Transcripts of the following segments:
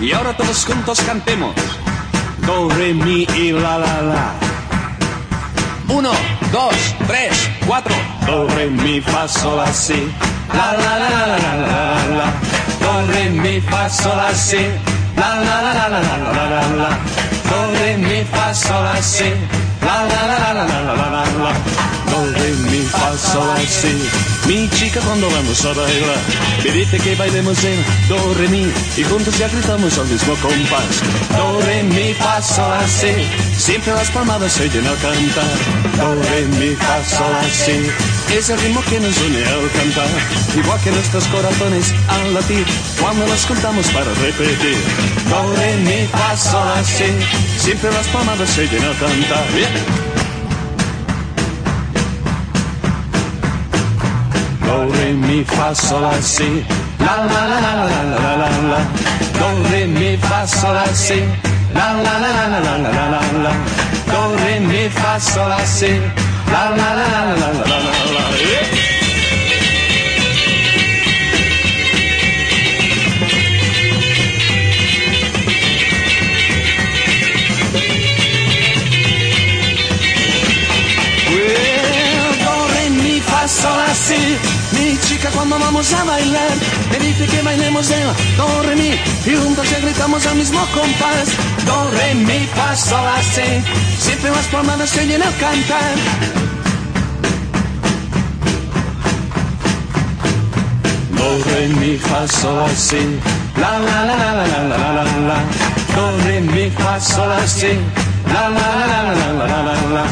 Y ahora todos juntos cantemos. Do, re, mi y la, la, la. Uno, dos, tres, cuatro. Do, re, mi, fa, sol, la, si. La, la, la, la, la, la, la. Do, re, mi, fa, sol, la, si. La, la, la, la, la, la, la, la, la, la. Do, re, mi, fa, sol, la, si. La, la, la, la, la, la, la, la, la, mi, chica cuando vamos a bailar, me dice que bailemos en do, re, mi y juntos ya gritamos al mismo compás. Do, re, mi, fa, sol, la, si. Siempre las palmadas se oyen al cantar. Do, re, mi, fa, sol, la, si. Es el ritmo que nos une al cantar, igual que nuestros corazones al latir cuando nos juntamos para repetir. Do, re, mi, fa, sol, la, si. Siempre las palmadas se oyen al cantar. Re, mi, fa, sol, la, si. La, la, la, la, la, la, la, la, la. Do, re, mi, fa, sol, la, si. La, la, la, la, la, la, la, la, la. Do, re, mi, fa, sol, la, si. La, la, la, la, la, la, la, la, la. Yeah. Sol. Mi chica cuando vamos a bailar me dice que bailemos en do, re, mi y juntos gritamos al mismo compás. Do, mi, fa, sol, la, si. Siempre las palmadas se oyen al cantar. Do, re, mi, fa, sol, la, si. La, la, la, la, la, la, la, la, la, la. Do, re, mi, fa, sol, la, si. La, la, la, la, la, la, la, la, la.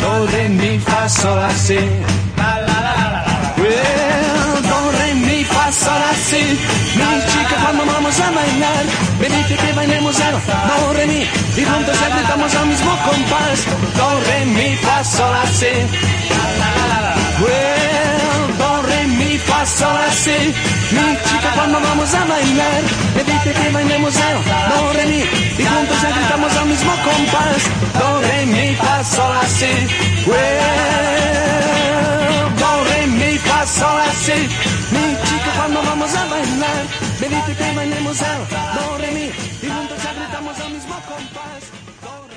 Do, re, mi, fa, sol, la, si. La, la, la, la, la, si. Mi chica cuando vamos a bailar me dice que bailemos el do, re, mi y juntos gritamos al mismo compás. Do, re, mi, fa, sol, la. Well, do, re, mi, fa, sol, la, si. Mi chica cuando vamos a bailar me dice que bailemos el do, re, mi y juntos gritamos al mismo compás. Do, re, mi, fa, sol, la. Well, do, re, mi, fa, sol, la, si. Vamos a bailar. Me dice que bailemos el do, re, mi y juntos ya gritamos al mismo compás.